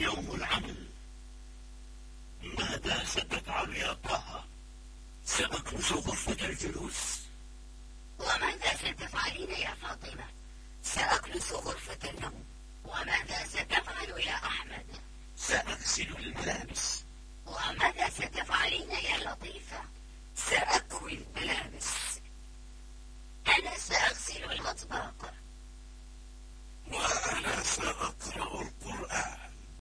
يوم العمل ماذا ستفعل يا طه؟ سأكنس غرفة الجلوس. وماذا ستفعلين يا فاطمة؟ سأكنس غرفة النوم. وماذا ستفعل يا أحمد؟ سأغسل الملابس. وماذا ستفعلين يا لطيفة؟